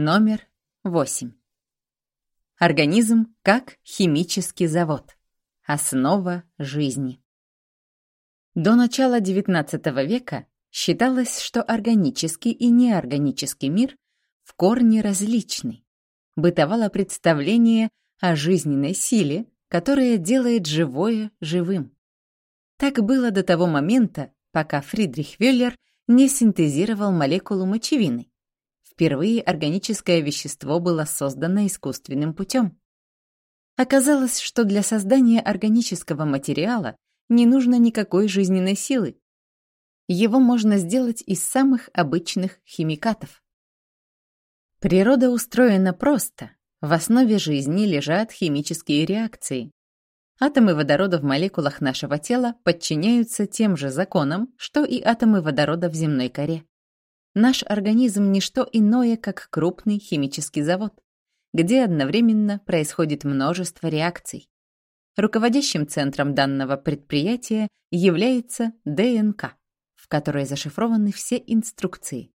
Номер 8. Организм как химический завод. Основа жизни. До начала XIX века считалось, что органический и неорганический мир в корне различны. Бытовало представление о жизненной силе, которая делает живое живым. Так было до того момента, пока Фридрих Вюллер не синтезировал молекулу мочевины. Впервые органическое вещество было создано искусственным путем. Оказалось, что для создания органического материала не нужно никакой жизненной силы. Его можно сделать из самых обычных химикатов. Природа устроена просто. В основе жизни лежат химические реакции. Атомы водорода в молекулах нашего тела подчиняются тем же законам, что и атомы водорода в земной коре. Наш организм – не что иное, как крупный химический завод, где одновременно происходит множество реакций. Руководящим центром данного предприятия является ДНК, в которой зашифрованы все инструкции.